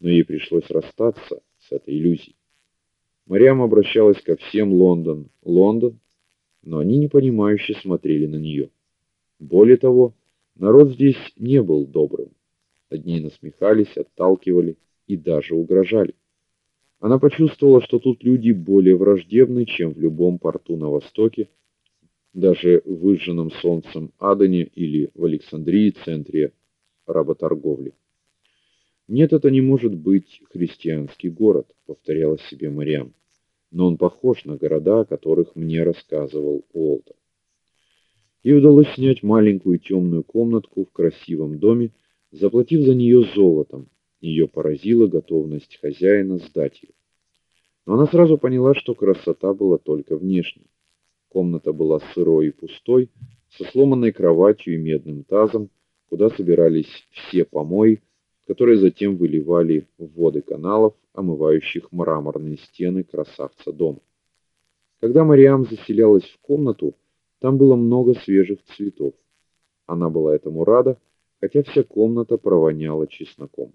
но ей пришлось расстаться с этой иллюзией. Мариам обращалась ко всем Лондон, Лондон, но они непонимающе смотрели на нее. Более того, народ здесь не был добрым. Одни насмехались, отталкивали и даже угрожали. Она почувствовала, что тут люди более враждебны, чем в любом порту на востоке, даже в выжженном солнцем Адене или в Александрии, центре работорговли. Нет, это не может быть христианский город, повторяла себе Мариам. Но он похож на города, о которых мне рассказывал Уолтер. Ей удалось снять маленькую темную комнатку в красивом доме, заплатив за нее золотом. Ее поразила готовность хозяина сдать ее. Но она сразу поняла, что красота была только внешней. Комната была сырой и пустой, со сломанной кроватью и медным тазом, куда собирались все помои, которые затем выливали в воды каналов, омывающих мраморные стены красавца дома. Когда Мариам заселялась в комнату, там было много свежих цветов. Она была этому рада, хотя вся комната провоняла чесноком.